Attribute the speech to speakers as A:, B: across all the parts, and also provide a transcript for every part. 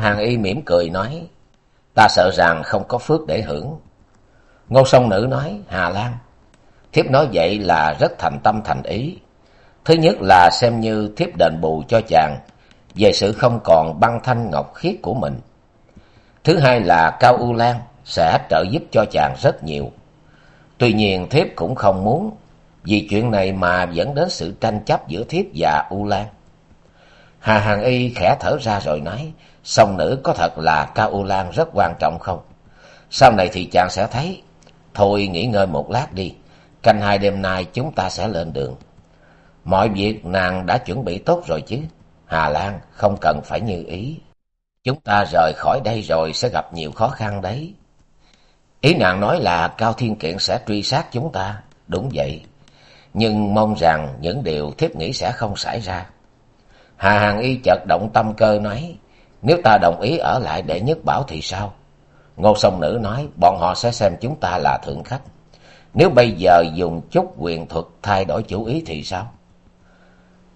A: Hàng Y mỉm cười nói, ta sợ rằng không có phước để hưởng. Ngô sông nữ nói, Hà Lan, thiếp nói vậy là rất thành tâm thành ý. Thứ nhất là xem như thiếp đền bù cho chàng về sự không còn băng thanh ngọc khiết của mình. Thứ hai là Cao U Lan sẽ trợ giúp cho chàng rất nhiều. Tuy nhiên thiếp cũng không muốn vì chuyện này mà dẫn đến sự tranh chấp giữa thiếp và U Lan. Hà Hàng Y khẽ thở ra rồi nói, song nữ có thật là Cao U Lan rất quan trọng không? Sau này thì chàng sẽ thấy. Thôi nghỉ ngơi một lát đi, canh hai đêm nay chúng ta sẽ lên đường. Mọi việc nàng đã chuẩn bị tốt rồi chứ. Hà Lan không cần phải như ý. Chúng ta rời khỏi đây rồi sẽ gặp nhiều khó khăn đấy. Ý nàng nói là Cao Thiên Kiện sẽ truy sát chúng ta. Đúng vậy. Nhưng mong rằng những điều thiếp nghĩ sẽ không xảy ra. Hà Hàng Y chợt động tâm cơ nói, nếu ta đồng ý ở lại để nhất bảo thì sao? Ngô Sông Nữ nói, bọn họ sẽ xem chúng ta là thượng khách. Nếu bây giờ dùng chút quyền thuật thay đổi chủ ý thì sao?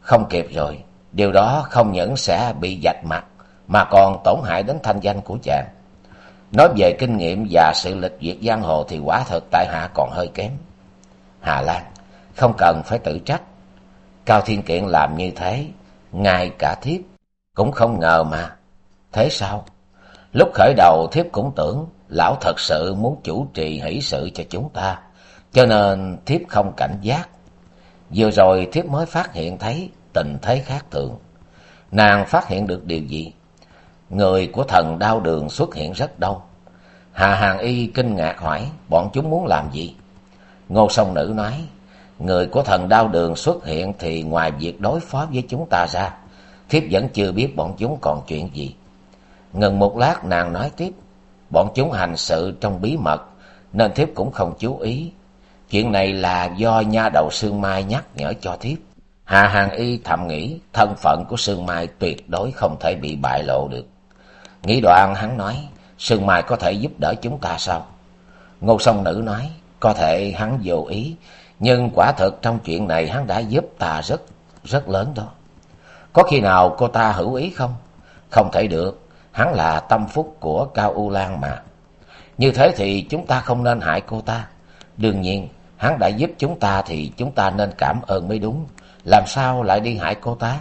A: Không kịp rồi, điều đó không những sẽ bị dạch mặt, mà còn tổn hại đến thanh danh của chàng. Nói về kinh nghiệm và sự lịch duyệt giang hồ thì quả thật tại hạ còn hơi kém. Hà Lan, không cần phải tự trách. Cao Thiên Kiện làm như thế, ngay cả thiếp cũng không ngờ mà. Thế sao? Lúc khởi đầu thiếp cũng tưởng lão thật sự muốn chủ trì hỷ sự cho chúng ta, cho nên thiếp không cảnh giác. Vừa rồi thiếp mới phát hiện thấy tình thế khác thường. Nàng phát hiện được điều gì? Người của thần đau đường xuất hiện rất đông. Hà Hàng Y kinh ngạc hỏi, bọn chúng muốn làm gì? Ngô Sông Nữ nói, người của thần đau đường xuất hiện thì ngoài việc đối phó với chúng ta ra, thiếp vẫn chưa biết bọn chúng còn chuyện gì. Ngừng một lát nàng nói tiếp, bọn chúng hành sự trong bí mật, nên thiếp cũng không chú ý. Chuyện này là do nha đầu Sương Mai nhắc nhở cho thiếp. Hà Hàng Y thầm nghĩ thân phận của Sương Mai tuyệt đối không thể bị bại lộ được. Nghĩ đoạn hắn nói, Sương Mai có thể giúp đỡ chúng ta sao? Ngô Song Nữ nói, có thể hắn vô ý, nhưng quả thực trong chuyện này hắn đã giúp ta rất, rất lớn đó. Có khi nào cô ta hữu ý không? Không thể được, hắn là tâm phúc của Cao U Lan mà. Như thế thì chúng ta không nên hại cô ta. Đương nhiên, hắn đã giúp chúng ta thì chúng ta nên cảm ơn mới đúng. Làm sao lại đi hại cô ta?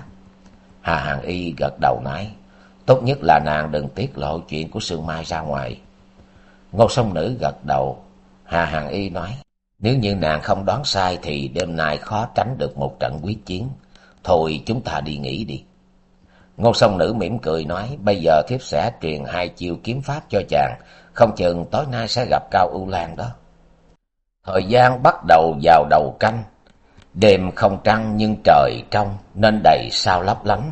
A: Hà Hàng Y gật đầu nói, tốt nhất là nàng đừng tiết lộ chuyện của Sương Mai ra ngoài. Ngô Sông Nữ gật đầu, Hà Hàng Y nói, nếu như nàng không đoán sai thì đêm nay khó tránh được một trận quyết chiến. Thôi chúng ta đi nghỉ đi. Ngô sông nữ mỉm cười nói, bây giờ thiếp sẽ truyền hai chiêu kiếm pháp cho chàng, không chừng tối nay sẽ gặp Cao ưu Lan đó. Thời gian bắt đầu vào đầu canh, đêm không trăng nhưng trời trong nên đầy sao lấp lánh.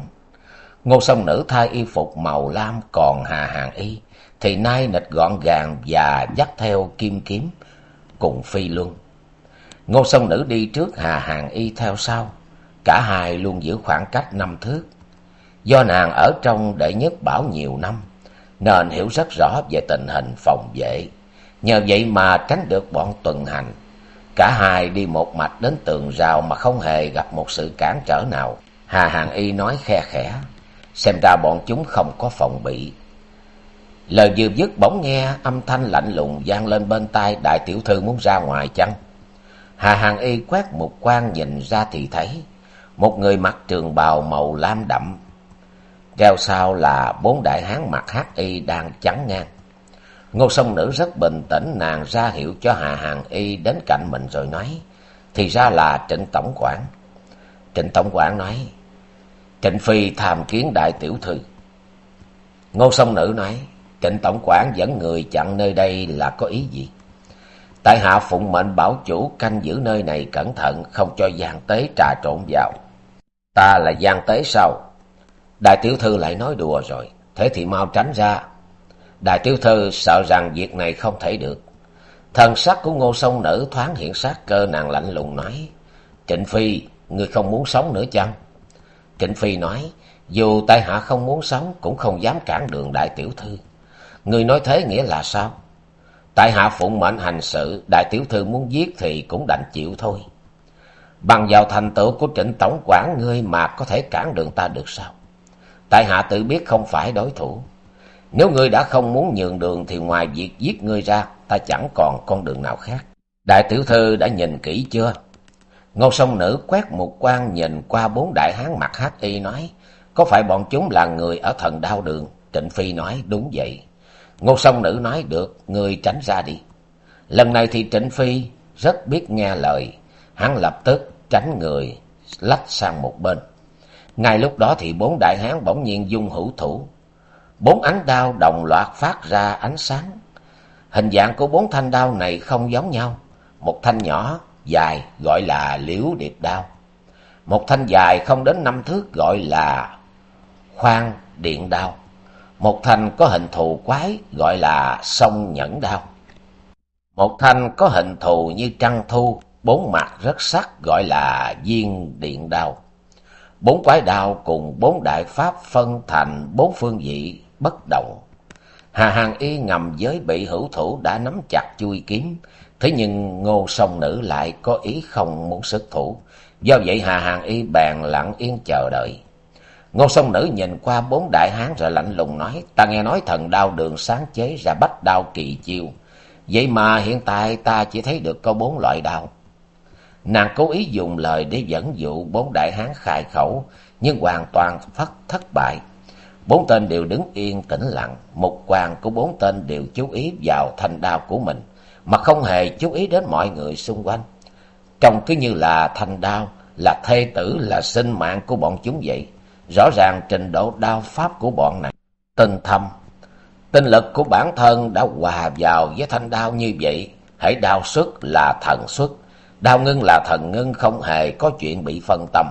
A: Ngô sông nữ thay y phục màu lam còn hà hàng y, thì nay nịch gọn gàng và dắt theo kim kiếm cùng phi luân. Ngô sông nữ đi trước hà hàng y theo sau, cả hai luôn giữ khoảng cách năm thước. Do nàng ở trong đệ nhất bảo nhiều năm, nên hiểu rất rõ về tình hình phòng vệ. Nhờ vậy mà tránh được bọn tuần hành. Cả hai đi một mạch đến tường rào mà không hề gặp một sự cản trở nào. Hà Hàng Y nói khe khẽ, xem ra bọn chúng không có phòng bị. Lời vừa dứt bỗng nghe âm thanh lạnh lùng vang lên bên tai đại tiểu thư muốn ra ngoài chăng? Hà Hàng Y quét một quan nhìn ra thì thấy, một người mặc trường bào màu lam đậm. Theo sau là bốn đại hán mặc hắc y đang chắn ngang. Ngô sông nữ rất bình tĩnh nàng ra hiệu cho Hà Hàng Y đến cạnh mình rồi nói. Thì ra là trịnh tổng quản. Trịnh tổng quản nói. Trịnh Phi tham kiến đại tiểu thư. Ngô sông nữ nói. Trịnh tổng quản dẫn người chặn nơi đây là có ý gì? Tại hạ phụng mệnh bảo chủ canh giữ nơi này cẩn thận, không cho gian tế trà trộn vào. Ta là gian tế sao? Đại tiểu thư lại nói đùa rồi. Thế thì mau tránh ra. Đại tiểu thư sợ rằng việc này không thể được. Thần sắc của ngô sông nữ thoáng hiện sát cơ, nàng lạnh lùng nói, trịnh phi, ngươi không muốn sống nữa chăng? Trịnh phi nói, dù tại hạ không muốn sống, cũng không dám cản đường đại tiểu thư. Ngươi nói thế nghĩa là sao? Tại hạ phụng mệnh hành sự, đại tiểu thư muốn giết thì cũng đành chịu thôi. Bằng vào thành tựu của trịnh tổng quản, ngươi mà có thể cản đường ta được sao? Tại hạ tự biết không phải đối thủ. Nếu ngươi đã không muốn nhường đường thì ngoài việc giết ngươi ra, ta chẳng còn con đường nào khác. Đại tiểu thư đã nhìn kỹ chưa? Ngô sông nữ quét một quan nhìn qua bốn đại hán mặt hắc y nói, có phải bọn chúng là người ở thần đao đường? Trịnh phi nói, đúng vậy ngô sông nữ nói, được ngươi tránh ra đi. Lần này thì trịnh phi rất biết nghe lời. Hắn lập tức tránh người, lách sang một bên. Ngay lúc đó thì bốn đại hán bỗng nhiên dung hữu thủ. Bốn ánh đao đồng loạt phát ra ánh sáng. Hình dạng của bốn thanh đao này không giống nhau. Một thanh nhỏ, dài, gọi là liễu điệp đao. Một thanh dài không đến năm thước, gọi là khoan điện đao một thanh có hình thù quái gọi là sông nhẫn đao. Một thanh có hình thù như trăng thu, bốn mặt rất sắc gọi là viên điện đao. Bốn quái đao cùng bốn đại pháp phân thành bốn phương vị bất động. Hà hàng y ngầm giới bị hữu thủ đã nắm chặt chui kiếm. Thế nhưng ngô sông nữ lại có ý không muốn xuất thủ. Do vậy hà hàng y bèn lặng yên chờ đợi ngô sông nữ nhìn qua bốn đại hán rồi lạnh lùng nói, ta nghe nói thần đao đường sáng chế ra bách đao kỳ chiêu. Vậy mà hiện tại ta chỉ thấy được có bốn loại đao. Nàng cố ý dùng lời để dẫn dụ bốn đại hán khai khẩu, nhưng hoàn toàn phát thất bại. Bốn tên đều đứng yên tĩnh lặng, một quan của bốn tên đều chú ý vào thanh đao của mình, mà không hề chú ý đến mọi người xung quanh. Trông cứ như là thanh đao, là thê tử, là sinh mạng của bọn chúng vậy rõ ràng trình độ đao pháp của bọn này tinh thâm. Tinh lực của bản thân đã hòa vào với thanh đao như vậy. Hãy đao xuất là thần xuất. Đao ngưng là thần ngưng, không hề có chuyện bị phân tâm.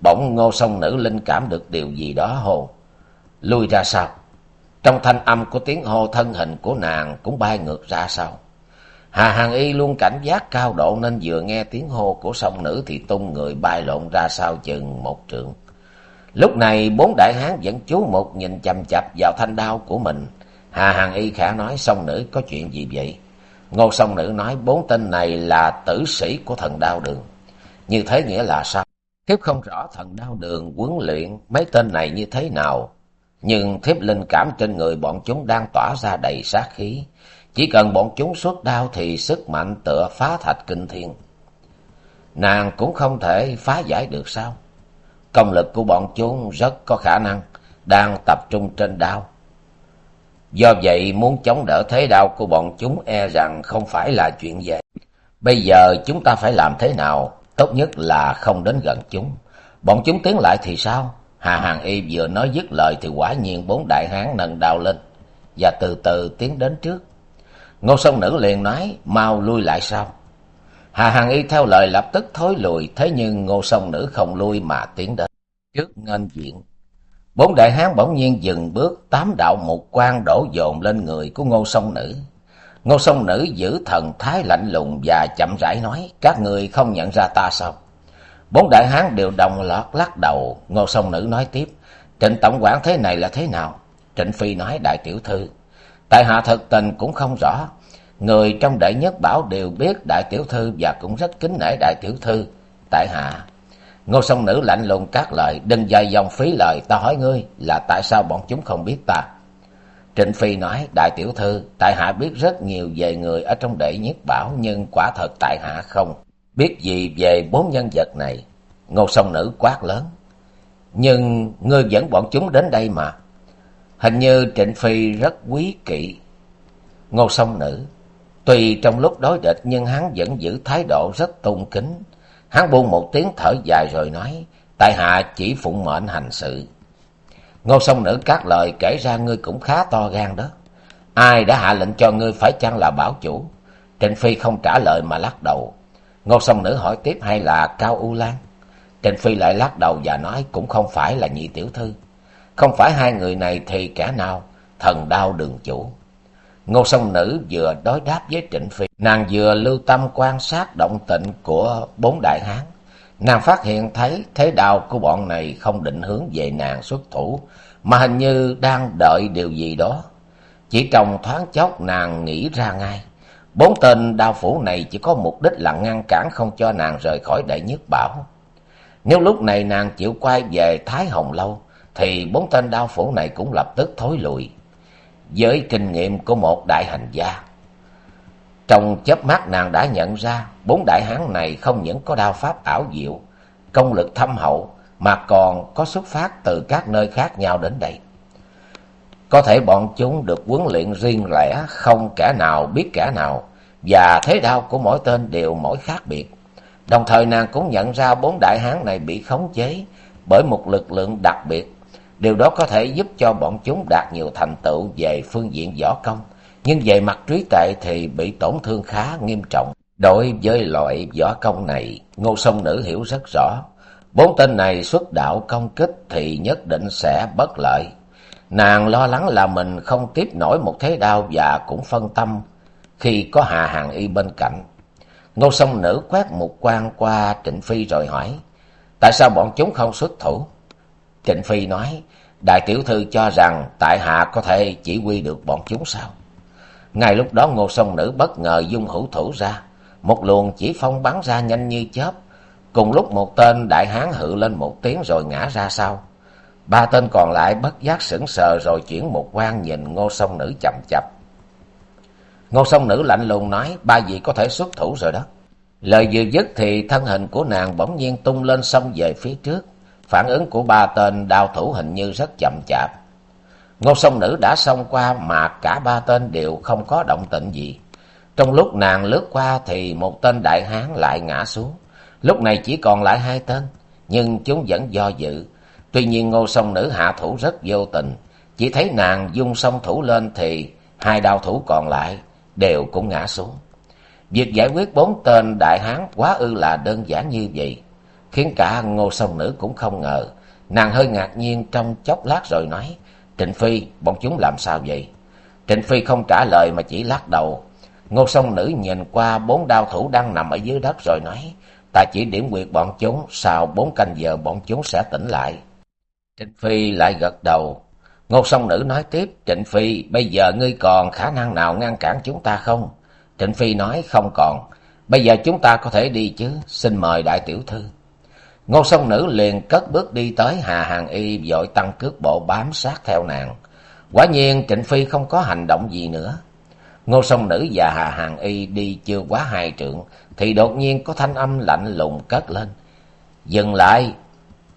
A: Bỗng ngô Song nữ linh cảm được điều gì đó hô. Lui ra sau. Trong thanh âm của tiếng hô, thân hình của nàng cũng bay ngược ra sau. Hà hàn y luôn cảnh giác cao độ nên vừa nghe tiếng hô của Song nữ thì tung người bay lộn ra sau chừng một trượng lúc này bốn đại hán vẫn chú một nhìn chầm chập vào thanh đao của mình. Hà Hằng y khả nói, song nữ, có chuyện gì vậy? Ngô song nữ nói, bốn tên này là tử sĩ của thần đao đường. Như thế nghĩa là sao? Thiếp không rõ thần đao đường huấn luyện mấy tên này như thế nào, nhưng thiếp linh cảm trên người bọn chúng đang tỏa ra đầy sát khí. Chỉ cần bọn chúng xuất đao thì sức mạnh tựa phá thạch kinh thiên. Nàng cũng không thể phá giải được sao? Công lực của bọn chúng rất có khả năng đang tập trung trên đao. Do vậy, muốn chống đỡ thế đao của bọn chúng e rằng không phải là chuyện dễ. Bây giờ chúng ta phải làm thế nào? Tốt nhất là không đến gần chúng. Bọn chúng tiến lại thì sao? Hà hàng y vừa nói dứt lời thì quả nhiên bốn đại hán nâng đao lên và từ từ tiến đến trước. Ngô sông nữ liền nói, mau lui lại sau hà Hằng y theo lời lập tức thối lùi, thế nhưng ngô sông nữ không lui mà tiến đến trước ngân diện. Bốn đại hán bỗng nhiên dừng bước, tám đạo một quan đổ dồn lên người của ngô sông nữ. Ngô sông nữ giữ thần thái lạnh lùng và chậm rãi nói, các người không nhận ra ta sao? Bốn đại hán đều đồng loạt lắc đầu. Ngô sông nữ nói tiếp, trịnh tổng quản thế này là thế nào? Trịnh phi nói, đại tiểu thư, tại hạ thật tình cũng không rõ người trong đệ nhất bảo đều biết đại tiểu thư và cũng rất kính nể đại tiểu thư. Tại hạ, ngô sông nữ lạnh lùng các lời, đừng dài dòng phí lời, ta hỏi ngươi là tại sao bọn chúng không biết ta? Trịnh phi nói, đại tiểu thư, tại hạ biết rất nhiều về người ở trong đệ nhất bảo, nhưng quả thật tại hạ không biết gì về bốn nhân vật này. Ngô sông nữ quát lớn, nhưng ngươi dẫn bọn chúng đến đây mà. Hình như trịnh phi rất quý kỵ. Ngô sông nữ tuy trong lúc đối địch, nhưng hắn vẫn giữ thái độ rất tôn kính hắn buông một tiếng thở dài rồi nói, tại hạ chỉ phụng mệnh hành sự ngô sông nữ các lời kể ra, ngươi cũng khá to gan đó ai đã hạ lệnh cho ngươi phải chăng là bảo chủ Trịnh Phi không trả lời mà lắc đầu. Ngô song nữ hỏi tiếp, hay là Cao U Lan? Trịnh Phi lại lắc đầu và nói, cũng không phải là nhị tiểu thư. Không phải hai người này thì kẻ nào? Thần đau đường chủ. Ngô song nữ vừa đối đáp với Trịnh Phi. Nàng vừa lưu tâm quan sát động tĩnh của bốn đại hán. Nàng phát hiện thấy thế đạo của bọn này không định hướng về nàng xuất thủ, mà hình như đang đợi điều gì đó. Chỉ trong thoáng chốc nàng nghĩ ra ngay. Bốn tên đao phủ này chỉ có mục đích là ngăn cản không cho nàng rời khỏi đại nhất bảo. Nếu lúc này nàng chịu quay về Thái Hồng Lâu, thì bốn tên đao phủ này cũng lập tức thối lùi. Với kinh nghiệm của một đại hành gia, trong chớp mắt nàng đã nhận ra bốn đại hán này không những có đao pháp ảo diệu, công lực thâm hậu mà còn có xuất phát từ các nơi khác nhau đến đây. Có thể bọn chúng được huấn luyện riêng lẻ, không kẻ nào biết kẻ nào, và thế đao của mỗi tên đều mỗi khác biệt. Đồng thời nàng cũng nhận ra bốn đại hán này bị khống chế bởi một lực lượng đặc biệt. Điều đó có thể giúp cho bọn chúng đạt nhiều thành tựu về phương diện võ công, nhưng về mặt trí tuệ thì bị tổn thương khá nghiêm trọng. Đối với loại võ công này, Ngô Sông Nữ hiểu rất rõ. Bốn tên này xuất đạo công kích thì nhất định sẽ bất lợi. Nàng lo lắng là mình không tiếp nổi một thế đao và cũng phân tâm khi có Hà Hàng Y bên cạnh. Ngô Sông Nữ quét một quan qua Trịnh Phi rồi hỏi, tại sao bọn chúng không xuất thủ? Trịnh Phi nói, đại tiểu thư cho rằng tại hạ có thể chỉ huy được bọn chúng sao? Ngay lúc đó Ngô Sông Nữ bất ngờ dung hữu thủ ra, một luồng chỉ phong bắn ra nhanh như chớp. Cùng lúc một tên đại hán hự lên một tiếng rồi ngã ra sau. Ba tên còn lại bất giác sững sờ rồi chuyển một quan nhìn Ngô Sông Nữ chậm chập. Ngô Sông Nữ lạnh lùng nói, ba vị có thể xuất thủ rồi đó. Lời vừa dứt thì thân hình của nàng bỗng nhiên tung lên sông về phía trước. Phản ứng của ba tên đao thủ hình như rất chậm chạp. Ngô sông nữ đã xông qua mà cả ba tên đều không có động tĩnh gì. Trong lúc nàng lướt qua thì một tên đại hán lại ngã xuống. Lúc này chỉ còn lại hai tên, nhưng chúng vẫn do dự. Tuy nhiên ngô sông nữ hạ thủ rất vô tình. Chỉ thấy nàng dung song thủ lên thì hai đao thủ còn lại đều cũng ngã xuống. Việc giải quyết bốn tên đại hán quá ư là đơn giản như vậy, khiến cả ngô sông nữ cũng không ngờ. Nàng hơi ngạc nhiên trong chốc lát rồi nói, Trịnh Phi, bọn chúng làm sao vậy? Trịnh Phi không trả lời mà chỉ lắc đầu. Ngô sông nữ nhìn qua bốn đao thủ đang nằm ở dưới đất rồi nói, ta chỉ điểm quyệt bọn chúng, sau bốn canh giờ bọn chúng sẽ tỉnh lại. Trịnh Phi lại gật đầu. Ngô sông nữ nói tiếp, Trịnh Phi, bây giờ ngươi còn khả năng nào ngăn cản chúng ta không? Trịnh Phi nói không còn. Bây giờ chúng ta có thể đi chứ, xin mời đại tiểu thư. Ngô sông nữ liền cất bước đi tới Hà Hàng Y vội tăng cước bộ bám sát theo nàng. Quả nhiên Trịnh Phi không có hành động gì nữa. Ngô sông nữ và Hà Hàng Y đi chưa quá hai trượng, thì đột nhiên có thanh âm lạnh lùng cất lên. Dừng lại!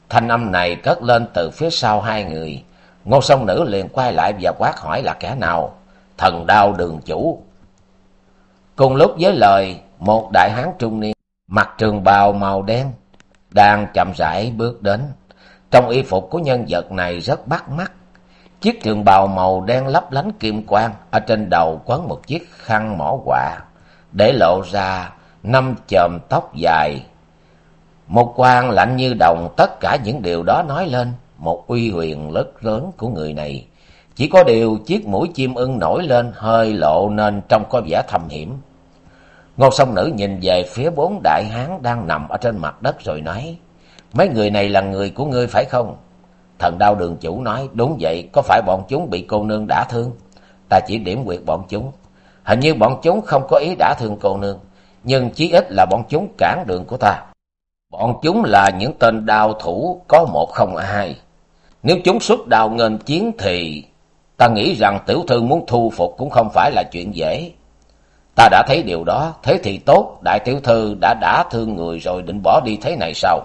A: Thanh âm này cất lên từ phía sau hai người. Ngô sông nữ liền quay lại và quát hỏi là kẻ nào? Thần đao đường chủ. Cùng lúc với lời, một đại hán trung niên, mặc trường bào màu đen, đang chậm rãi bước đến. Trong y phục của nhân vật này rất bắt mắt. Chiếc trường bào màu đen lấp lánh kim quang, ở trên đầu quấn một chiếc khăn mỏ quạ, để lộ ra năm chòm tóc dài. Một quan lạnh như đồng, tất cả những điều đó nói lên một uy huyền rất lớn của người này. Chỉ có điều chiếc mũi chim ưng nổi lên hơi lộ nên trông có vẻ thâm hiểm. Ngô sông nữ nhìn về phía bốn đại hán đang nằm ở trên mặt đất rồi nói, mấy người này là người của ngươi phải không? Thần đao đường chủ nói, đúng vậy, có phải bọn chúng bị cô nương đả thương? Ta chỉ điểm quyệt bọn chúng. Hình như bọn chúng không có ý đả thương cô nương, nhưng chí ít là bọn chúng cản đường của ta. Bọn chúng là những tên đao thủ có một không hai. Nếu chúng xuất đào ngân chiến thì ta nghĩ rằng tiểu thư muốn thu phục cũng không phải là chuyện dễ. Ta đã thấy điều đó, thế thì tốt, đại tiểu thư đã đả thương người rồi định bỏ đi thế này sao?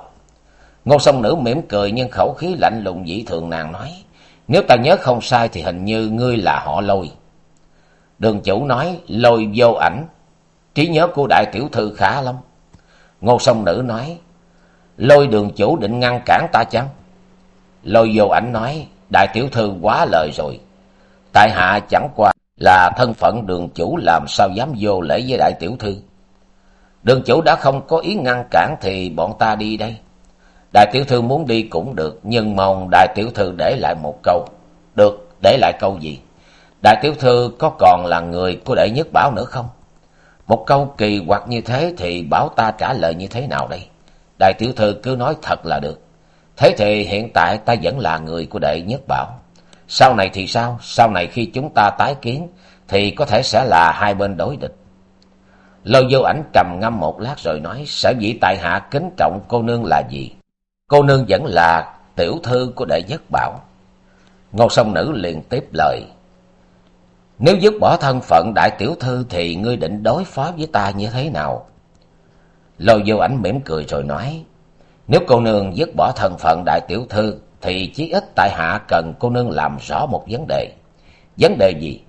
A: Ngô sông nữ mỉm cười nhưng khẩu khí lạnh lùng dĩ thường nàng nói, nếu ta nhớ không sai thì hình như ngươi là họ lôi. Đường chủ nói, lôi vô ảnh, trí nhớ của đại tiểu thư khá lắm. Ngô sông nữ nói, lôi đường chủ định ngăn cản ta chăng? Lôi vô ảnh nói, đại tiểu thư quá lời rồi. Tại hạ chẳng qua là thân phận đường chủ làm sao dám vô lễ với đại tiểu thư. Đường chủ đã không có ý ngăn cản thì bọn ta đi đây. Đại tiểu thư muốn đi cũng được, nhưng mong đại tiểu thư để lại một câu. Được, để lại câu gì? Đại tiểu thư có còn là người của đệ nhất bảo nữa không? Một câu kỳ quặc như thế thì bảo ta trả lời như thế nào đây? Đại tiểu thư cứ nói thật là được. Thế thì hiện tại ta vẫn là người của đệ nhất bảo. Sau này thì sao? Sau này khi chúng ta tái kiến thì có thể sẽ là hai bên đối địch. Lâu vô ảnh trầm ngâm một lát rồi nói, sở dĩ tại hạ kính trọng cô nương là gì? Cô nương vẫn là tiểu thư của đệ nhất bảo. Ngô sông nữ liền tiếp lời. Nếu dứt bỏ thân phận đại tiểu thư thì ngươi định đối phó với ta như thế nào? Lôi vô ảnh mỉm cười rồi nói. Nếu cô nương dứt bỏ thân phận đại tiểu thư thì chí ít tại hạ cần cô nương làm rõ một vấn đề. Vấn đề gì?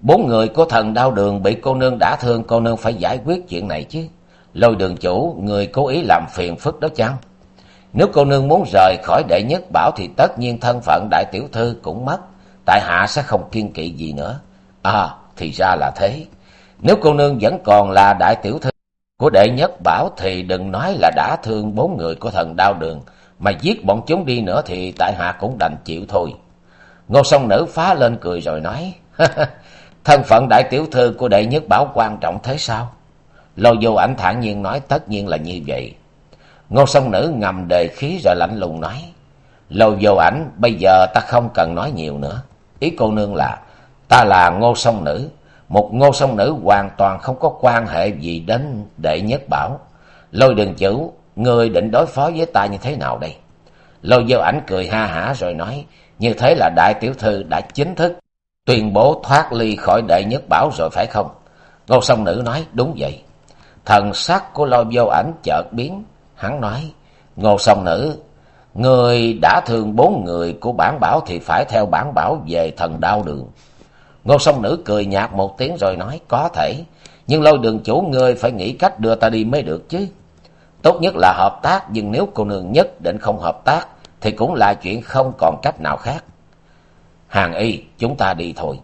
A: Bốn người của thần đau đường bị cô nương đã thương cô nương phải giải quyết chuyện này chứ. Lôi đường chủ, người cố ý làm phiền phức đó chăng? Nếu cô nương muốn rời khỏi đệ nhất bảo thì tất nhiên thân phận đại tiểu thư cũng mất. Tại hạ sẽ không kiên kỵ gì nữa. À, thì ra là thế. Nếu cô nương vẫn còn là đại tiểu thư của đệ nhất bảo thì đừng nói là đã thương bốn người của thần đau đường. Mà giết bọn chúng đi nữa thì tại hạ cũng đành chịu thôi. Ngô song nữ phá lên cười rồi nói. Thân phận đại tiểu thư của đệ nhất bảo quan trọng thế sao? Lô vô ảnh thản nhiên nói tất nhiên là như vậy. Ngô song nữ ngầm đề khí rồi lạnh lùng nói. Lô vô ảnh bây giờ ta không cần nói nhiều nữa. Ý cô nương là ta là ngô song nữ. Một ngô song nữ hoàn toàn không có quan hệ gì đến đệ nhất bảo. Lôi đường chủ, người định đối phó với ta như thế nào đây? Lôi vô ảnh cười ha hả rồi nói. Như thế là đại tiểu thư đã chính thức tuyên bố thoát ly khỏi đệ nhất bảo rồi phải không? Ngô song nữ nói đúng vậy. Thần sắc của lôi vô ảnh chợt biến. Hắn nói, ngô song nữ, người đã thương bốn người của bản bảo thì phải theo bản bảo về thần đao đường. Ngô song nữ cười nhạt một tiếng rồi nói, có thể, nhưng lôi đường chủ ngươi phải nghĩ cách đưa ta đi mới được chứ. Tốt nhất là hợp tác, nhưng nếu cô nương nhất định không hợp tác, thì cũng là chuyện không còn cách nào khác. Hàng y, chúng ta đi thôi.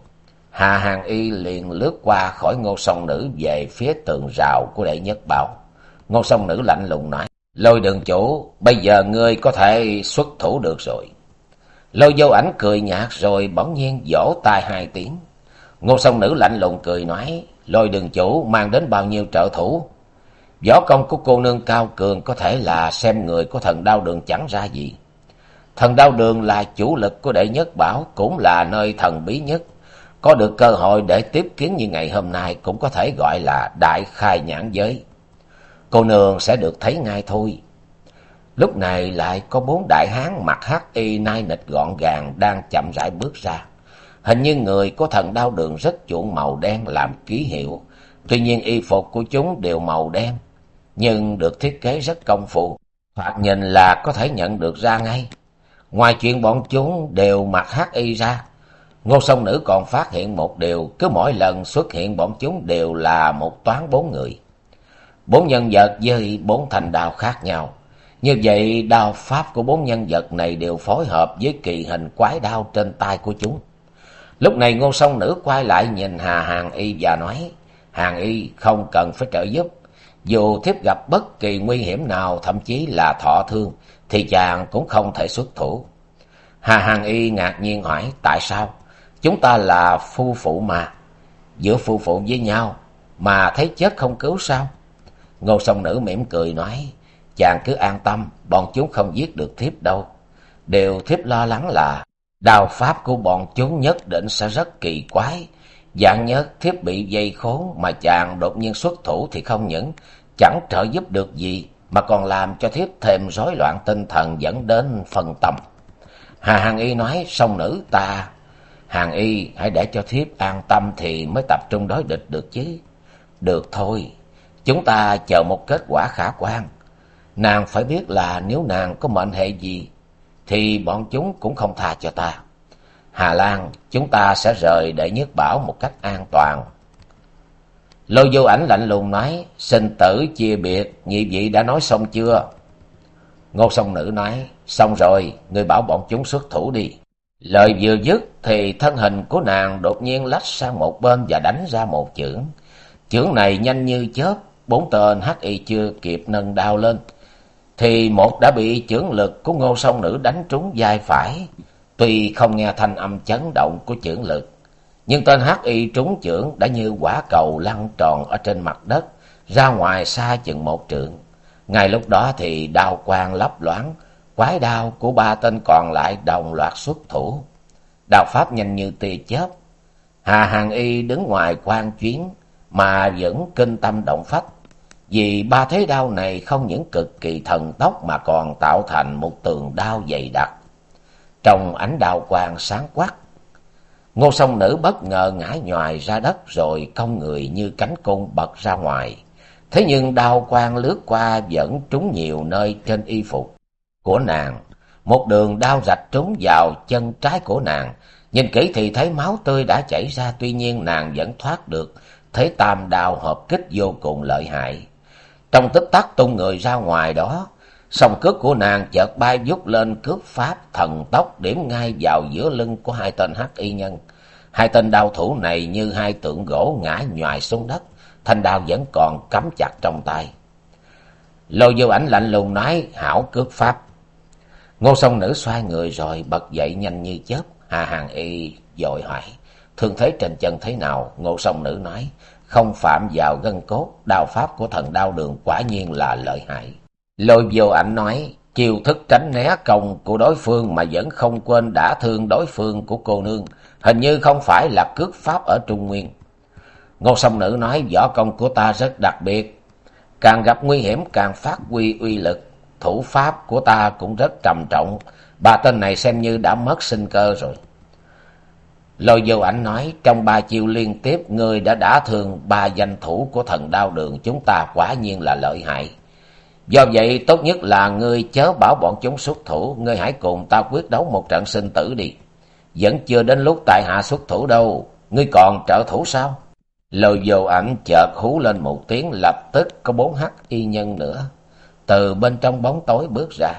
A: Hà Hàng y liền lướt qua khỏi ngô song nữ về phía tường rào của đệ nhất bảo. Ngô song nữ lạnh lùng nói, lôi đường chủ, bây giờ ngươi có thể xuất thủ được rồi. Lôi vô ảnh cười nhạt rồi bỗng nhiên vỗ tay hai tiếng. Ngô song nữ lạnh lùng cười nói, lôi đường chủ mang đến bao nhiêu trợ thủ. Võ công của cô nương cao cường có thể là xem người của thần đao đường chẳng ra gì. Thần đao đường là chủ lực của đệ nhất bảo, cũng là nơi thần bí nhất. Có được cơ hội để tiếp kiến như ngày hôm nay cũng có thể gọi là đại khai nhãn giới. Cô nương sẽ được thấy ngay thôi. Lúc này lại có bốn đại hán mặc hắc y nai nịch gọn gàng đang chậm rãi bước ra. Hình như người có thần đao đường rất chuộng màu đen làm ký hiệu. Tuy nhiên y phục của chúng đều màu đen, nhưng được thiết kế rất công phu. Thoạt nhìn là có thể nhận được ra ngay. Ngoài chuyện bọn chúng đều mặc hắc y ra, Ngô sông nữ còn phát hiện một điều, cứ mỗi lần xuất hiện bọn chúng đều là một toán bốn người. Bốn nhân vật với bốn thành đao khác nhau. Như vậy đao pháp của bốn nhân vật này đều phối hợp với kỳ hình quái đao trên tay của chúng. Lúc này ngô sông nữ quay lại nhìn Hà Hàng Y và nói, Hàng Y không cần phải trợ giúp. Dù thiếp gặp bất kỳ nguy hiểm nào, thậm chí là thọ thương, thì chàng cũng không thể xuất thủ. Hà Hàng Y ngạc nhiên hỏi, tại sao? Chúng ta là phu phụ mà, giữa phu phụ với nhau, mà thấy chết không cứu sao? Ngô sông nữ mỉm cười nói, chàng cứ an tâm, bọn chúng không giết được thiếp đâu. Điều thiếp lo lắng là đào pháp của bọn chúng nhất định sẽ rất kỳ quái. Dạng nhất thiếp bị dây khốn mà chàng đột nhiên xuất thủ thì không những chẳng trợ giúp được gì mà còn làm cho thiếp thêm rối loạn tinh thần dẫn đến phân tâm. Hà Hàng Y nói, song nữ ta, Hàng Y hãy để cho thiếp an tâm thì mới tập trung đối địch được chứ. Được thôi, chúng ta chờ một kết quả khả quan. Nàng phải biết là nếu nàng có mệnh hệ gì, thì bọn chúng cũng không tha cho ta. Hà Lan, chúng ta sẽ rời để nhất bảo một cách an toàn. Lôi vô ảnh lạnh lùng nói, sinh tử chia biệt, nhị vị đã nói xong chưa? Ngô song nữ nói, xong rồi, người bảo bọn chúng xuất thủ đi. Lời vừa dứt thì thân hình của nàng đột nhiên lách sang một bên và đánh ra một chưởng. Chưởng này nhanh như chớp, bốn tên hắc y chưa kịp nâng đao lên. Thì một đã bị chưởng lực của ngô song nữ đánh trúng vai phải. Tuy không nghe thanh âm chấn động của chưởng lực, nhưng tên hắc y trúng chưởng đã như quả cầu lăn tròn ở trên mặt đất, ra ngoài xa chừng một trượng. Ngay lúc đó thì đao quang lấp loáng, quái đao của ba tên còn lại đồng loạt xuất thủ. Đao pháp nhanh như tia chớp. Hà Hàng Y đứng ngoài quan chuyến mà vẫn kinh tâm động phách. Vì ba thế đao này không những cực kỳ thần tốc mà còn tạo thành một tường đao dày đặc. Trong ánh đào quang sáng quắc, ngô song nữ bất ngờ ngã nhoài ra đất rồi cong người như cánh côn bật ra ngoài. Thế nhưng đao quang lướt qua vẫn trúng nhiều nơi trên y phục của nàng. Một đường đao rạch trúng vào chân trái của nàng. Nhìn kỹ thì thấy máu tươi đã chảy ra, tuy nhiên nàng vẫn thoát được. Thế tam đao hợp kích vô cùng lợi hại. Trong tích tắc tung người ra ngoài đó, song cước của nàng chợt bay vút lên cước pháp thần tốc điểm ngay vào giữa lưng của hai tên hắc y nhân. Hai tên đao thủ này như hai tượng gỗ ngã nhòi xuống đất, thanh đao vẫn còn cắm chặt trong tay. Lô vô ảnh lạnh lùng nói hảo cước pháp. Ngô song nữ xoay người rồi bật dậy nhanh như chớp. Hà hàng y dội hỏi. Thương thế trên chân thế nào? Ngô song nữ nói. Không phạm vào gân cốt. Đao pháp của thần đao đường quả nhiên là lợi hại. Lôi vô ảnh nói. Chiêu thức tránh né công của đối phương mà vẫn không quên đã thương đối phương của cô nương. Hình như không phải là cước pháp ở Trung Nguyên. Ngô song nữ nói võ công của ta rất đặc biệt. Càng gặp nguy hiểm càng phát huy uy lực thủ pháp của ta cũng rất trầm trọng. Bà tên này xem như đã mất sinh cơ rồi. Lôi vô ảnh nói, trong ba chiêu liên tiếp, ngươi đã đả thương ba danh thủ của thần đao đường chúng ta quả nhiên là lợi hại. Do vậy, tốt nhất là ngươi chớ bảo bọn chúng xuất thủ, ngươi hãy cùng ta quyết đấu một trận sinh tử đi. Vẫn chưa đến lúc tại hạ xuất thủ đâu, ngươi còn trợ thủ sao? Lôi vô ảnh chợt hú lên một tiếng, lập tức có bốn hắc y nhân nữa từ bên trong bóng tối bước ra.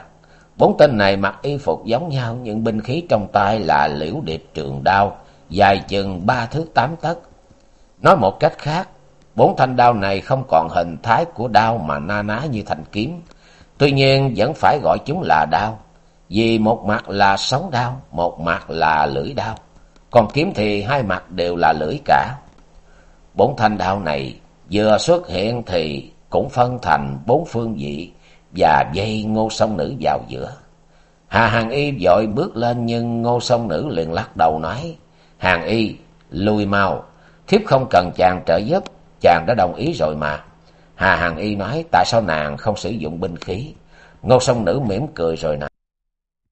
A: Bốn tên này mặc y phục giống nhau nhưng binh khí trong tay là liễu điệp trường đao, dài chừng ba thước tám tấc. Nói một cách khác, bốn thanh đao này không còn hình thái của đao mà na ná như thanh kiếm. Tuy nhiên vẫn phải gọi chúng là đao, vì một mặt là sống đao, một mặt là lưỡi đao. Còn kiếm thì hai mặt đều là lưỡi cả. Bốn thanh đao này vừa xuất hiện thì cũng phân thành bốn phương vị và dây ngô sông nữ vào giữa. Hà Hàng Y vội bước lên nhưng ngô sông nữ liền lắc đầu nói, Hàng Y, lùi mau, thiếp không cần chàng trợ giúp, chàng đã đồng ý rồi mà. Hà Hằng Y nói, tại sao nàng không sử dụng binh khí? Ngô sông nữ mỉm cười rồi nói,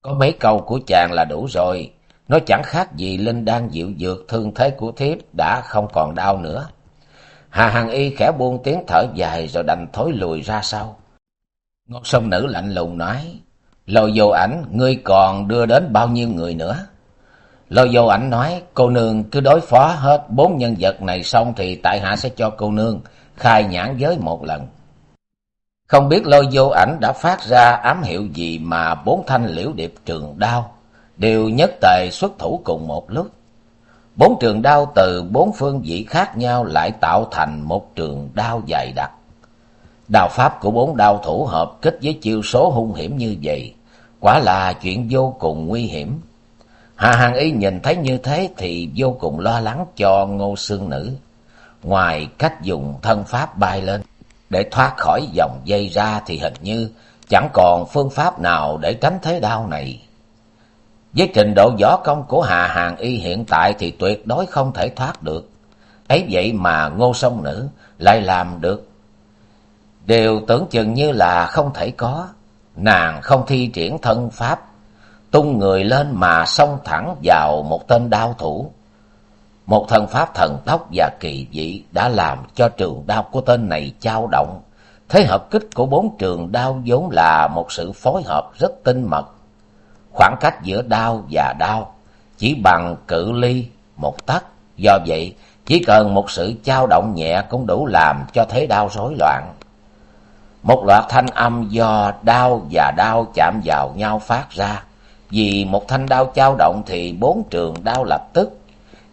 A: có mấy câu của chàng là đủ rồi, nó chẳng khác gì Linh đang dịu dược thương thế của thiếp đã không còn đau nữa. Hà Hằng Y khẽ buông tiếng thở dài rồi đành thối lùi ra sau. Ngô sông nữ lạnh lùng nói, lôi vô ảnh, ngươi còn đưa đến bao nhiêu người nữa? Lôi vô ảnh nói, cô nương cứ đối phó hết bốn nhân vật này xong thì tại hạ sẽ cho cô nương khai nhãn giới một lần. Không biết lôi vô ảnh đã phát ra ám hiệu gì mà bốn thanh liễu điệp trường đao đều nhất tề xuất thủ cùng một lúc. Bốn trường đao từ bốn phương vị khác nhau lại tạo thành một trường đao dài đặc. Đao pháp của bốn đao thủ hợp kích với chiêu số hung hiểm như vậy, quả là chuyện vô cùng nguy hiểm. Hà Hàng Y nhìn thấy như thế thì vô cùng lo lắng cho ngô xương nữ. Ngoài cách dùng thân pháp bay lên, để thoát khỏi dòng dây ra thì hình như chẳng còn phương pháp nào để tránh thế đau này. Với trình độ võ công của Hà Hàng Y hiện tại thì tuyệt đối không thể thoát được. ấy vậy mà ngô sông nữ lại làm được. Đều tưởng chừng như là không thể có. Nàng không thi triển thân pháp, tung người lên mà xông thẳng vào một tên đao thủ. Một thần pháp thần tốc và kỳ dị đã làm cho trường đao của tên này trao động. Thế hợp kích của bốn trường đao vốn là một sự phối hợp rất tinh mật Khoảng cách giữa đao và đao chỉ bằng cự ly một tấc. Do vậy, chỉ cần một sự trao động nhẹ cũng đủ làm cho thế đao rối loạn. Một loạt thanh âm do đao và đao chạm vào nhau phát ra, vì một thanh đao chao động thì bốn trường đao lập tức,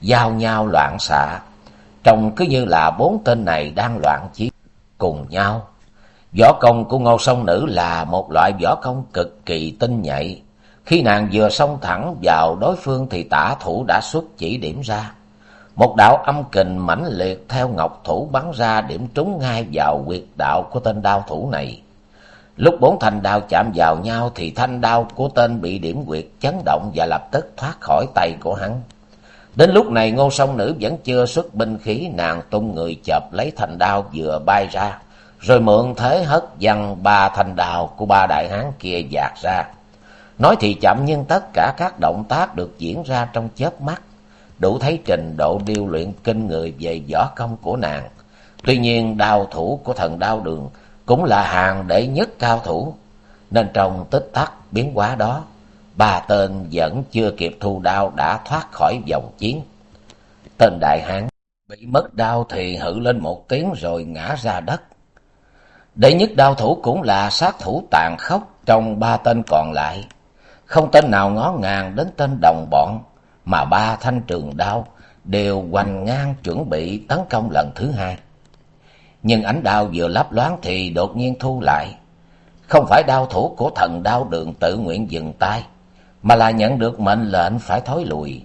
A: giao nhau loạn xạ. Trông cứ như là bốn tên này đang loạn chiến cùng nhau. Võ công của ngô sông nữ là một loại võ công cực kỳ tinh nhạy. Khi nàng vừa xông thẳng vào đối phương thì tả thủ đã xuất chỉ điểm ra. Một đạo âm kình mãnh liệt theo ngọc thủ bắn ra điểm trúng ngay vào quyệt đạo của tên đao thủ này. Lúc bốn thanh đao chạm vào nhau thì thanh đao của tên bị điểm quyệt chấn động và lập tức thoát khỏi tay của hắn. Đến lúc này ngô song nữ vẫn chưa xuất binh khí nàng tung người chợp lấy thanh đao vừa bay ra, rồi mượn thế hất văng ba thanh đao của ba đại hán kia dạt ra. Nói thì chậm nhưng tất cả các động tác được diễn ra trong chớp mắt, đủ thấy trình độ điêu luyện kinh người về võ công của nàng. Tuy nhiên đao thủ của thần đao đường cũng là hàng đệ nhất cao thủ, nên trong tích tắc biến hóa đó, ba tên vẫn chưa kịp thu đao đã thoát khỏi vòng chiến. Tên đại hán bị mất đao thì hự lên một tiếng rồi ngã ra đất. Đệ nhất đao thủ cũng là sát thủ tàn khốc trong ba tên còn lại. Không tên nào ngó ngàng đến tên đồng bọn, mà ba thanh trường đao đều hoành ngang chuẩn bị tấn công lần thứ hai. Nhưng ánh đao vừa lấp loáng thì đột nhiên thu lại. Không phải đao thủ của thần đao đường tự nguyện dừng tay, mà là nhận được mệnh lệnh phải thối lùi.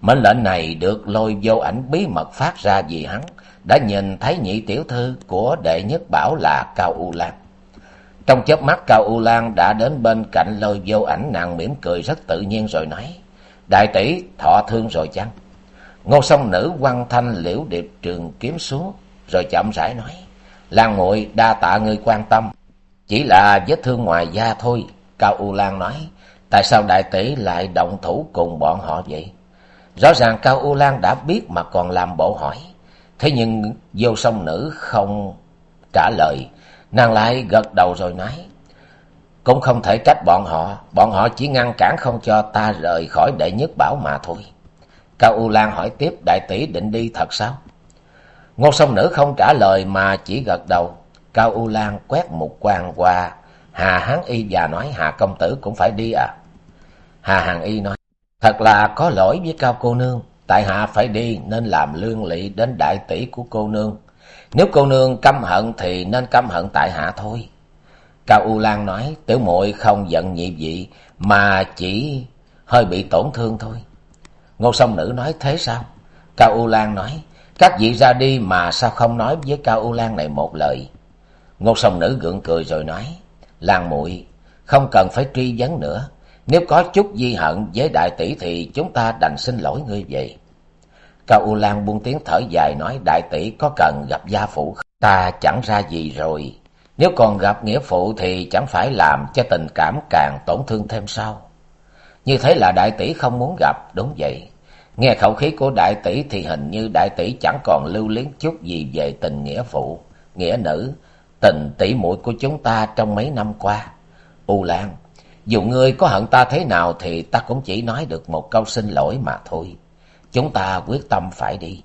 A: Mệnh lệnh này được lôi vô ảnh bí mật phát ra vì hắn đã nhìn thấy nhị tiểu thư của đệ nhất bảo là Cao U Lan. Trong chớp mắt Cao U Lan đã đến bên cạnh lôi vô ảnh nàng mỉm cười rất tự nhiên rồi nói, Đại tỷ thọ thương rồi chăng? Ngô song nữ quăng thanh liễu điệp trường kiếm xuống, rồi chậm rãi nói, Lan muội đa tạ ngươi quan tâm, chỉ là vết thương ngoài da thôi. Cao U Lan nói, tại sao đại tỷ lại động thủ cùng bọn họ vậy? Rõ ràng Cao U Lan đã biết mà còn làm bộ hỏi. Thế nhưng vô song nữ không trả lời, nàng lại gật đầu rồi nói. Cũng không thể trách bọn họ, bọn họ chỉ ngăn cản không cho ta rời khỏi đệ nhất bảo mà thôi. Cao U Lan hỏi tiếp, đại tỷ định đi thật sao? Ngô Sông nữ không trả lời mà chỉ gật đầu. Cao U Lan quét một quan qua, Hà Hán Y và nói Hà công tử cũng phải đi à? Hà Hàn Y nói, thật là có lỗi với Cao cô nương, tại hạ phải đi nên làm lương lị đến đại tỷ của cô nương. Nếu cô nương căm hận thì nên căm hận tại hạ thôi. Cao U Lan nói, tiểu muội không giận nhị vị, mà chỉ hơi bị tổn thương thôi. Ngô song nữ nói thế sao? Cao U Lan nói, các vị ra đi mà sao không nói với Cao U Lan này một lời. Ngô sông nữ gượng cười rồi nói, Lan muội không cần phải truy vấn nữa. Nếu có chút di hận với đại tỷ thì chúng ta đành xin lỗi ngươi vậy. Cao U Lan buông tiếng thở dài nói đại tỷ có cần gặp gia phụ ta chẳng ra gì rồi. Nếu còn gặp nghĩa phụ thì chẳng phải làm cho tình cảm càng tổn thương thêm sao. Như thế là đại tỷ không muốn gặp, đúng vậy. Nghe khẩu khí của đại tỷ thì hình như đại tỷ chẳng còn lưu luyến chút gì về tình nghĩa phụ, nghĩa nữ, tình tỷ muội của chúng ta trong mấy năm qua. U Lan, dù ngươi có hận ta thế nào thì ta cũng chỉ nói được một câu xin lỗi mà thôi. Chúng ta quyết tâm phải đi.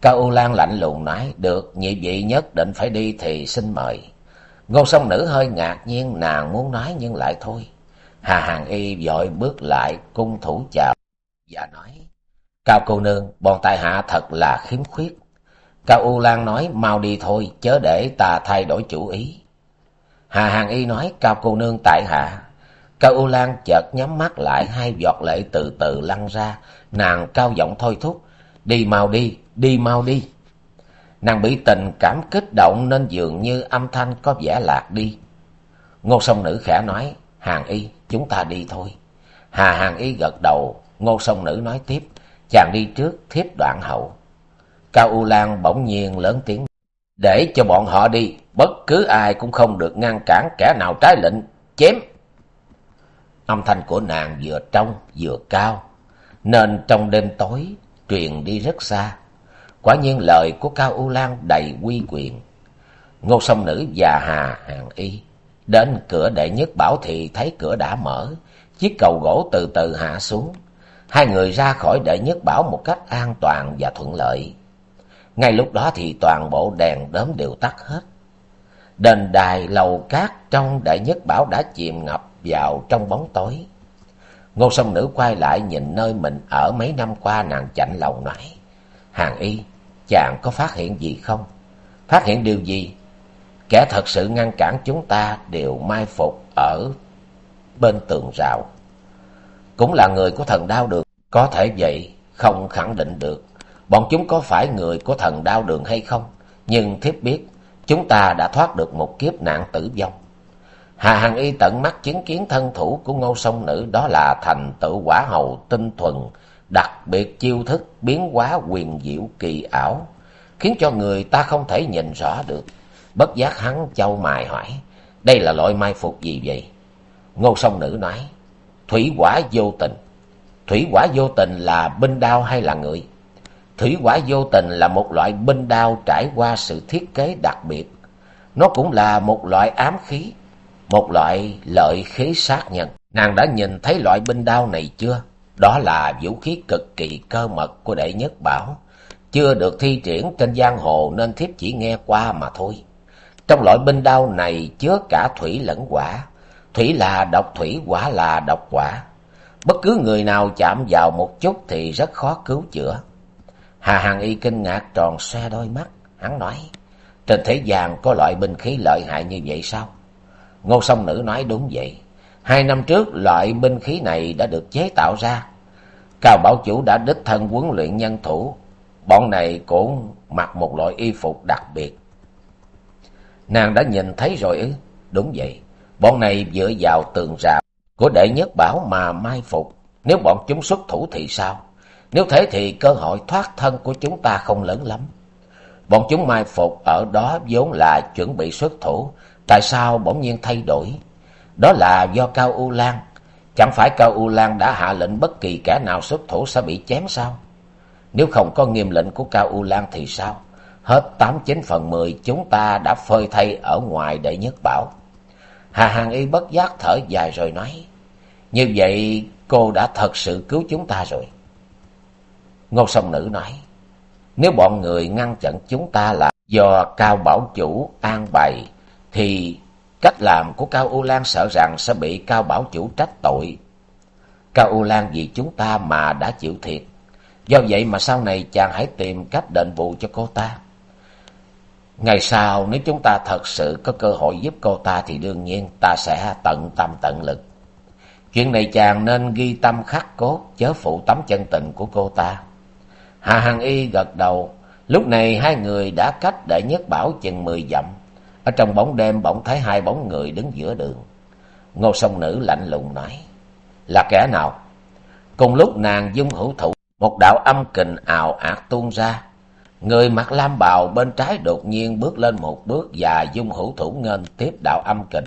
A: Cao U Lan lạnh lùng nói, được, nhị vị nhất định phải đi thì xin mời. Ngô song nữ hơi ngạc nhiên, nàng muốn nói nhưng lại thôi. Hà Hàng Y vội bước lại, cung thủ chào, và nói, Cao cô nương, bọn tại hạ thật là khiếm khuyết. Cao U Lan nói, mau đi thôi, chớ để ta thay đổi chủ ý. Hà Hàng Y nói, Cao cô nương tại hạ. Cao U Lan chợt nhắm mắt lại, hai giọt lệ từ từ lăn ra, nàng cao giọng thôi thúc, đi mau đi, đi mau đi. Nàng bị tình cảm kích động nên dường như âm thanh có vẻ lạc đi. Ngô sông nữ khẽ nói, Hàng Y, chúng ta đi thôi. Hà Hàng Y gật đầu, ngô sông nữ nói tiếp, chàng đi trước, thiếp đoạn hậu. Cao U Lan bỗng nhiên lớn tiếng, để cho bọn họ đi, bất cứ ai cũng không được ngăn cản kẻ nào trái lệnh, chém. Âm thanh của nàng vừa trong vừa cao, nên trong đêm tối truyền đi rất xa. Quả nhiên lời của Cao U Lan đầy quy quyền. Ngô sông nữ và Hà Hàng Y đến cửa đệ nhất bảo thì thấy cửa đã mở, chiếc cầu gỗ từ từ hạ xuống. Hai người ra khỏi đệ nhất bảo một cách an toàn và thuận lợi. Ngay lúc đó thì toàn bộ đèn đốm đều tắt hết. Đền đài lầu cát trong đệ nhất bảo đã chìm ngập vào trong bóng tối. Ngô sông nữ quay lại nhìn nơi mình ở mấy năm qua nàng chạnh lòng nói. Hàng y, chàng có phát hiện gì không? Phát hiện điều gì? Kẻ thật sự ngăn cản chúng ta đều mai phục ở bên tường rào. Cũng là người của thần đao đường. Có thể vậy, không khẳng định được. Bọn chúng có phải người của thần đao đường hay không? Nhưng thiếp biết, chúng ta đã thoát được một kiếp nạn tử vong. Hà Hằng Y tận mắt chứng kiến thân thủ của ngô sông nữ đó là thành tựu quả hầu tinh thuần, đặc biệt chiêu thức biến hóa quyền diệu kỳ ảo, khiến cho người ta không thể nhìn rõ được. Bất giác hắn châu mài hỏi, đây là loại mai phục gì vậy? Ngô sông nữ nói, thủy quả vô tình. Thủy quả vô tình là binh đao hay là người? Thủy quả vô tình là một loại binh đao trải qua sự thiết kế đặc biệt. Nó cũng là một loại ám khí, một loại lợi khí sát nhân. Nàng đã nhìn thấy loại binh đao này chưa? Đó là vũ khí cực kỳ cơ mật của đệ nhất bảo. Chưa được thi triển trên giang hồ nên thiếp chỉ nghe qua mà thôi. Trong loại binh đao này chứa cả thủy lẫn quả. Thủy là độc thủy, quả là độc quả. Bất cứ người nào chạm vào một chút thì rất khó cứu chữa. Hà Hằng Y kinh ngạc tròn xoe đôi mắt. Hắn nói, trên thế gian có loại binh khí lợi hại như vậy sao? Ngô song nữ nói đúng vậy. Hai năm trước loại binh khí này đã được chế tạo ra. Cao Bảo Chủ đã đích thân huấn luyện nhân thủ. Bọn này cũng mặc một loại y phục đặc biệt. Nàng đã nhìn thấy rồi ư? Đúng vậy. Bọn này dựa vào tường rào của đệ nhất bảo mà mai phục. Nếu bọn chúng xuất thủ thì sao? Nếu thế thì cơ hội thoát thân của chúng ta không lớn lắm. Bọn chúng mai phục ở đó vốn là chuẩn bị xuất thủ. Tại sao bỗng nhiên thay đổi? Đó là do Cao U Lan. Chẳng phải Cao U Lan đã hạ lệnh bất kỳ kẻ nào xuất thủ sẽ bị chém sao? Nếu không có nghiêm lệnh của Cao U Lan thì sao? Hết tám chín phần mười chúng ta đã phơi thay ở ngoài đệ nhất bảo. Hà Hàng Y bất giác thở dài rồi nói. Như vậy cô đã thật sự cứu chúng ta rồi. Ngô Song Nữ nói. Nếu bọn người ngăn chặn chúng ta là do Cao Bảo Chủ an bày thì cách làm của Cao U Lan sợ rằng sẽ bị Cao Bảo Chủ trách tội. Cao U Lan vì chúng ta mà đã chịu thiệt. Do vậy mà sau này chàng hãy tìm cách đền bù cho cô ta. Ngày sau, nếu chúng ta thật sự có cơ hội giúp cô ta thì đương nhiên ta sẽ tận tâm tận lực. Chuyện này chàng nên ghi tâm khắc cốt, chớ phụ tấm chân tình của cô ta. Hà Hằng Y gật đầu. Lúc này hai người đã cách đệ nhất bảo chừng mười dặm. Ở trong bóng đêm bỗng thấy hai bóng người đứng giữa đường. Ngô sông nữ lạnh lùng nói. Là kẻ nào? Cùng lúc nàng dung hữu thủ. Một đạo âm kình ào ạt tuôn ra. Người mặc lam bào bên trái đột nhiên bước lên một bước và dung hữu thủ ngân tiếp đạo âm kình.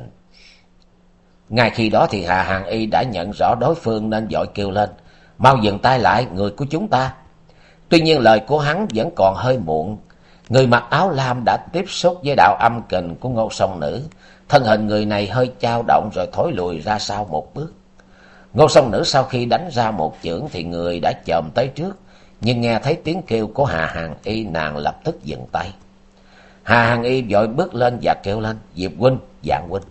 A: Ngay khi đó thì Hà Hàng Y đã nhận rõ đối phương nên dội kêu lên. Mau dừng tay lại, người của chúng ta. Tuy nhiên lời của hắn vẫn còn hơi muộn. Người mặc áo lam đã tiếp xúc với đạo âm kình của ngô song nữ. Thân hình người này hơi trao động rồi thối lùi ra sau một bước. Ngô song nữ sau khi đánh ra một chưởng thì người đã chồm tới trước. Nhưng nghe thấy tiếng kêu của Hà Hàng Y nàng lập tức dừng tay. Hà Hàng Y vội bước lên và kêu lên. Diệp huynh, dạng huynh.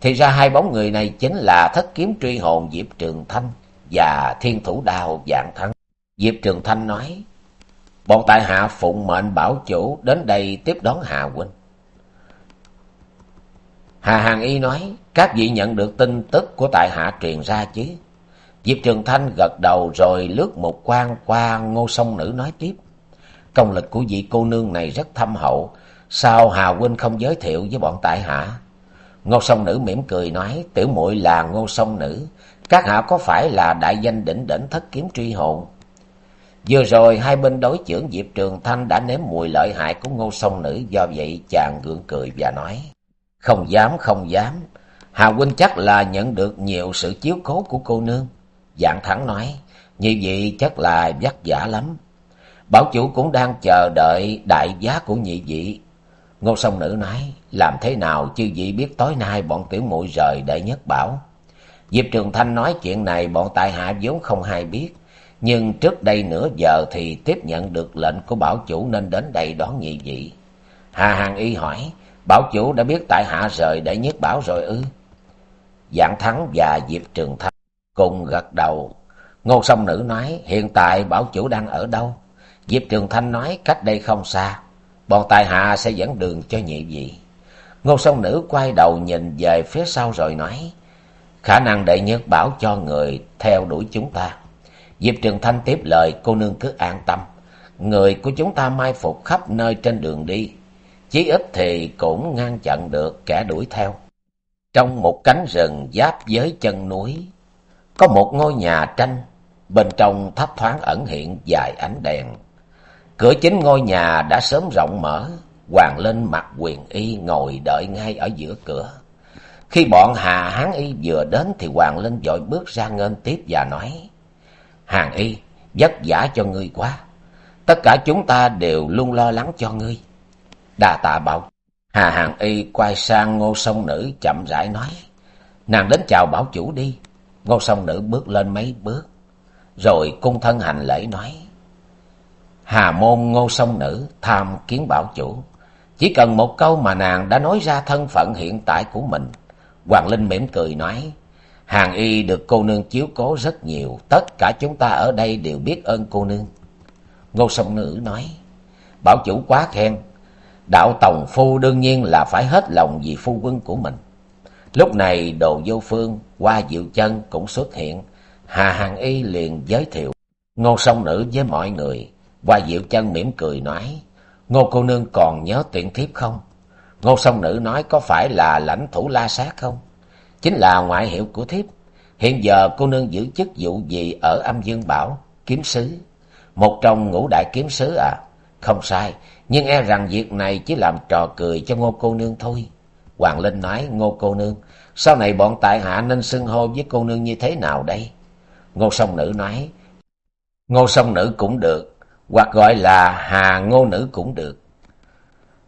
A: Thì ra hai bóng người này chính là thất kiếm truy hồn Diệp Trường Thanh và thiên thủ đao dạng thắng. Diệp Trường Thanh nói, bọn tại hạ phụng mệnh bảo chủ đến đây tiếp đón Hà huynh. Hà Hàng Y nói, các vị nhận được tin tức của tại hạ truyền ra chứ. Diệp Trường Thanh gật đầu rồi lướt một quan qua ngô sông nữ nói tiếp. Công lực của vị cô nương này rất thâm hậu, sao Hà huynh không giới thiệu với bọn tại hạ? Ngô sông nữ mỉm cười nói, tiểu muội là ngô sông nữ, các hạ có phải là đại danh đỉnh đỉnh thất kiếm truy hồn? Vừa rồi hai bên đối trưởng Diệp Trường Thanh đã nếm mùi lợi hại của ngô sông nữ, do vậy chàng gượng cười và nói, không dám, không dám, Hà huynh chắc là nhận được nhiều sự chiếu cố của cô nương. Dạng thắng nói, như vậy chắc là vất vả lắm. Bảo chủ cũng đang chờ đợi đại giá của nhị vị. Ngô sông nữ nói, làm thế nào chư vị biết tối nay bọn tiểu muội rời để nhất bảo. Diệp Trường Thanh nói chuyện này bọn tại hạ vốn không hay biết. Nhưng trước đây nửa giờ thì tiếp nhận được lệnh của bảo chủ nên đến đây đón nhị vị. Hà Hàng Y hỏi, bảo chủ đã biết tại hạ rời để nhất bảo rồi ư? Dạng Thắng và Diệp Trường Thanh cùng gật đầu. Ngô song nữ nói, hiện tại bảo chủ đang ở đâu? Diệp Trường Thanh nói, cách đây không xa. Bọn tài hạ sẽ dẫn đường cho nhị vị. Ngô song nữ quay đầu nhìn về phía sau rồi nói, khả năng đệ nhất bảo cho người theo đuổi chúng ta. Diệp Trường Thanh tiếp lời, cô nương cứ an tâm. Người của chúng ta mai phục khắp nơi trên đường đi. Chí ít thì cũng ngăn chặn được kẻ đuổi theo. Trong một cánh rừng giáp với chân núi, có một ngôi nhà tranh, bên trong thấp thoáng ẩn hiện vài ánh đèn. Cửa chính ngôi nhà đã sớm rộng mở, Hoàng Linh mặc quyền y ngồi đợi ngay ở giữa cửa. Khi bọn Hà Hán Y vừa đến thì Hoàng Linh vội bước ra nghênh tiếp và nói, Hàng Y, vất vả cho ngươi quá. Tất cả chúng ta đều luôn lo lắng cho ngươi. Đa tạ bảo. Hà Hàng Y quay sang ngô sông nữ chậm rãi nói, Nàng đến chào bảo chủ đi. Ngô Song nữ bước lên mấy bước, rồi cung thân hành lễ nói, Hà môn ngô Song nữ tham kiến bảo chủ. Chỉ cần một câu mà nàng đã nói ra thân phận hiện tại của mình. Hoàng Linh mỉm cười nói, Hàng y được cô nương chiếu cố rất nhiều, tất cả chúng ta ở đây đều biết ơn cô nương. Ngô Song nữ nói, bảo chủ quá khen, đạo tòng phu đương nhiên là phải hết lòng vì phu quân của mình. Lúc này đồ vô phương, qua diệu chân cũng xuất hiện, Hà Hàng y liền giới thiệu Ngô sông nữ với mọi người. Qua diệu chân mỉm cười nói, Ngô cô nương còn nhớ tiện thiếp không? Ngô sông nữ nói có phải là lãnh thủ la sát không? Chính là ngoại hiệu của thiếp. Hiện giờ cô nương giữ chức vụ gì ở âm dương bảo, kiếm sứ? Một trong ngũ đại kiếm sứ à? Không sai, nhưng e rằng việc này chỉ làm trò cười cho ngô cô nương thôi. Hoàng Linh nói, ngô cô nương, sau này bọn tại hạ nên xưng hô với cô nương như thế nào đây? Ngô sông nữ nói, ngô sông nữ cũng được, hoặc gọi là hà ngô nữ cũng được.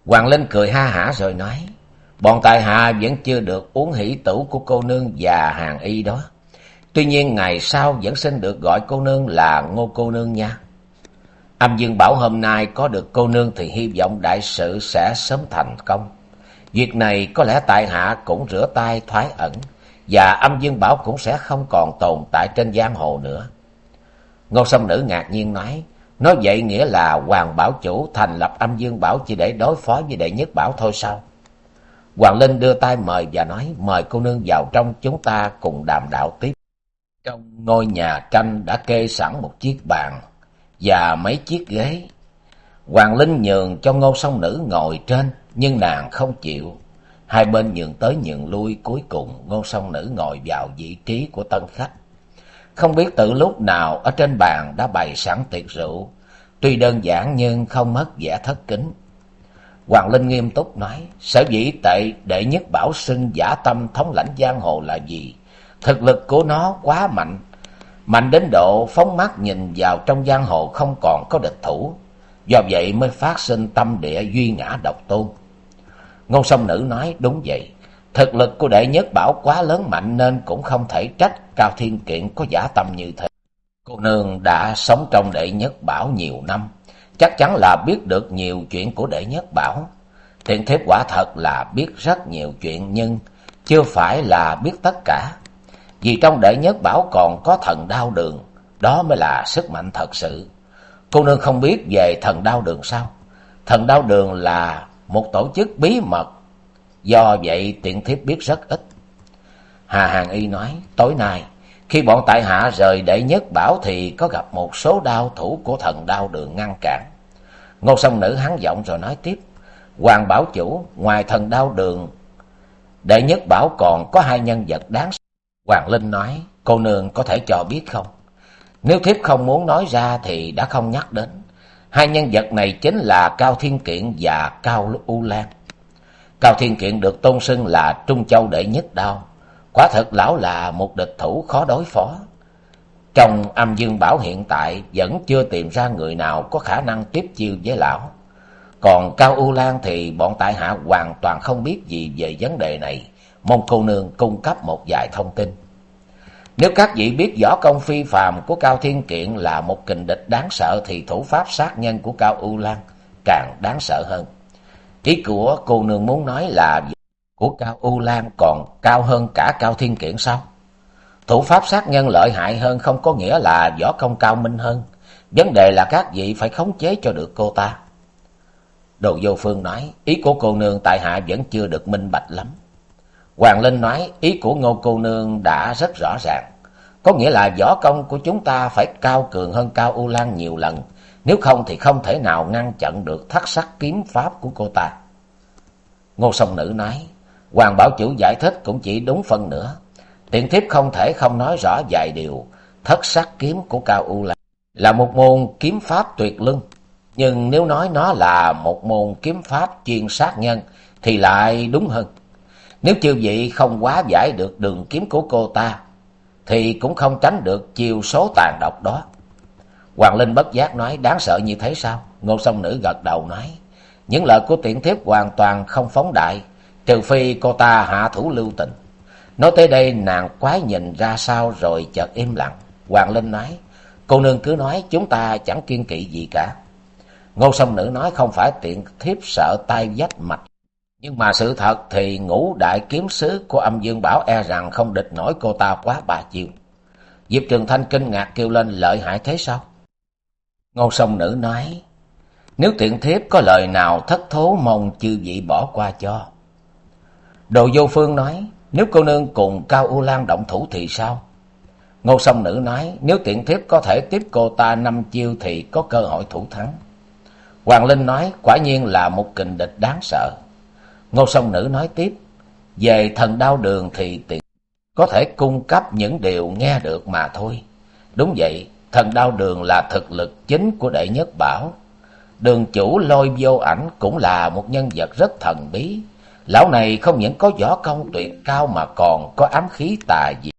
A: Hoàng Linh cười ha hả rồi nói, bọn tại hạ vẫn chưa được uống hỷ tửu của cô nương và hàng y đó. Tuy nhiên ngày sau vẫn xin được gọi cô nương là ngô cô nương nha. Âm Dương bảo hôm nay có được cô nương thì hy vọng đại sự sẽ sớm thành công. Việc này có lẽ tại hạ cũng rửa tay thoái ẩn, và âm Dương bảo cũng sẽ không còn tồn tại trên giang hồ nữa. Ngô Sông Nữ ngạc nhiên nói, nói vậy nghĩa là Hoàng Bảo Chủ thành lập âm Dương bảo chỉ để đối phó với đệ nhất bảo thôi sao? Hoàng Linh đưa tay mời và nói, mời cô nương vào trong chúng ta cùng đàm đạo tiếp. Trong ngôi nhà tranh đã kê sẵn một chiếc bàn và mấy chiếc ghế. Hoàng Linh nhường cho ngô song nữ ngồi trên, nhưng nàng không chịu. Hai bên nhường tới nhường lui, cuối cùng ngô song nữ ngồi vào vị trí của tân khách. Không biết từ lúc nào ở trên bàn đã bày sẵn tiệc rượu, tuy đơn giản nhưng không mất vẻ thất kính. Hoàng Linh nghiêm túc nói, sở dĩ tệ đệ nhất bảo sinh giả tâm thống lãnh giang hồ là gì? Thực lực của nó quá mạnh, mạnh đến độ phóng mắt nhìn vào trong giang hồ không còn có địch thủ. Do vậy mới phát sinh tâm địa duy ngã độc tôn. Ngôn sông nữ nói đúng vậy. Thực lực của đệ nhất bảo quá lớn mạnh nên cũng không thể trách Cao Thiên Kiện có giả tâm như thế. Cô nương đã sống trong đệ nhất bảo nhiều năm, chắc chắn là biết được nhiều chuyện của đệ nhất bảo. Tiện thiếp quả thật là biết rất nhiều chuyện nhưng chưa phải là biết tất cả. Vì trong đệ nhất bảo còn có thần đao đường, đó mới là sức mạnh thật sự. Cô nương không biết về thần đao đường sao? Thần đao đường là một tổ chức bí mật, do vậy tiện thiếp biết rất ít. Hà Hàng Y nói, tối nay, khi bọn tại hạ rời đệ nhất bảo thì có gặp một số đao thủ của thần đao đường ngăn cản. Ngô sông nữ hắn giọng rồi nói tiếp, Hoàng bảo chủ, ngoài thần đao đường, đệ nhất bảo còn có hai nhân vật đáng Hoàng Linh nói, cô nương có thể cho biết không? Nếu thiếp không muốn nói ra thì đã không nhắc đến. Hai nhân vật này chính là Cao Thiên Kiện và Cao U Lan. Cao Thiên Kiện được tôn xưng là Trung Châu đệ nhất đao. Quả thật lão là một địch thủ khó đối phó. Trong âm dương bảo hiện tại, vẫn chưa tìm ra người nào có khả năng tiếp chiêu với lão. Còn Cao U Lan thì bọn tại hạ hoàn toàn không biết gì về vấn đề này mong cô nương cung cấp một vài thông tin. Nếu các vị biết võ công phi phàm của Cao Thiên Kiện là một kình địch đáng sợ thì thủ pháp sát nhân của Cao U Lan càng đáng sợ hơn. Ý của cô nương muốn nói là của Cao U Lan còn cao hơn cả Cao Thiên Kiện sao? Thủ pháp sát nhân lợi hại hơn không có nghĩa là võ công cao minh hơn. Vấn đề là các vị phải khống chế cho được cô ta. Đồ vô phương nói, ý của cô nương tại hạ vẫn chưa được minh bạch lắm. Hoàng Linh nói, ý của ngô cô nương đã rất rõ ràng. Có nghĩa là võ công của chúng ta phải cao cường hơn Cao U Lan nhiều lần. Nếu không thì không thể nào ngăn chặn được thất sắc kiếm pháp của cô ta. Ngô sông nữ nói, Hoàng Bảo Chủ giải thích cũng chỉ đúng phân nữa. Tiện thiếp không thể không nói rõ vài điều. Thất sắc kiếm của Cao U Lan là một môn kiếm pháp tuyệt lưng. Nhưng nếu nói nó là một môn kiếm pháp chuyên sát nhân thì lại đúng hơn. Nếu chư vị không quá giải được đường kiếm của cô ta thì cũng không tránh được chiêu số tàn độc đó. Hoàng Linh bất giác nói đáng sợ như thế sao? Ngô Sông nữ gật đầu nói. Những lời của tiện thiếp hoàn toàn không phóng đại, trừ phi cô ta hạ thủ lưu tình. Nói tới đây nàng quái nhìn ra sao rồi chợt im lặng. Hoàng Linh nói, cô nương cứ nói chúng ta chẳng kiên kỵ gì cả. Ngô Sông nữ nói không phải tiện thiếp sợ tai vách mạch. Nhưng mà sự thật thì ngũ đại kiếm sứ của âm dương bảo e rằng không địch nổi cô ta quá bà chiêu. Diệp Trường Thanh kinh ngạc kêu lên lợi hại thế sao? Ngô song nữ nói, nếu tiện thiếp có lời nào thất thố mong chư vị bỏ qua cho. Đồ vô phương nói, nếu cô nương cùng Cao U Lan động thủ thì sao? Ngô song nữ nói, nếu tiện thiếp có thể tiếp cô ta năm chiêu thì có cơ hội thủ thắng. Hoàng Linh nói, quả nhiên là một kình địch đáng sợ. Ngô song nữ nói tiếp, về thần đao đường thì tiện có thể cung cấp những điều nghe được mà thôi. Đúng vậy, thần đao đường là thực lực chính của đệ nhất bảo. Đường chủ lôi vô ảnh cũng là một nhân vật rất thần bí. Lão này không những có võ công tuyệt cao mà còn có ám khí tà dị.